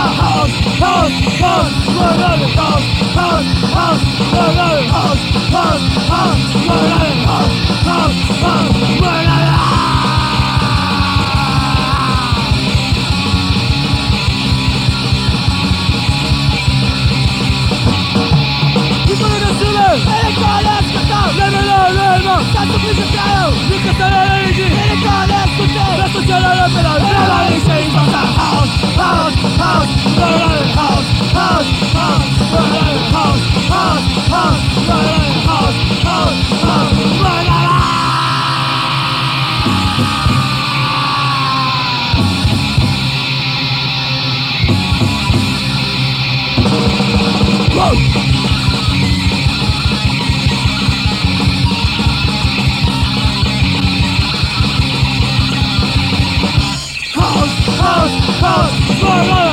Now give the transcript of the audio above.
House, house, running house, house, house, we're House, house, house, house, we're house, house, house, house,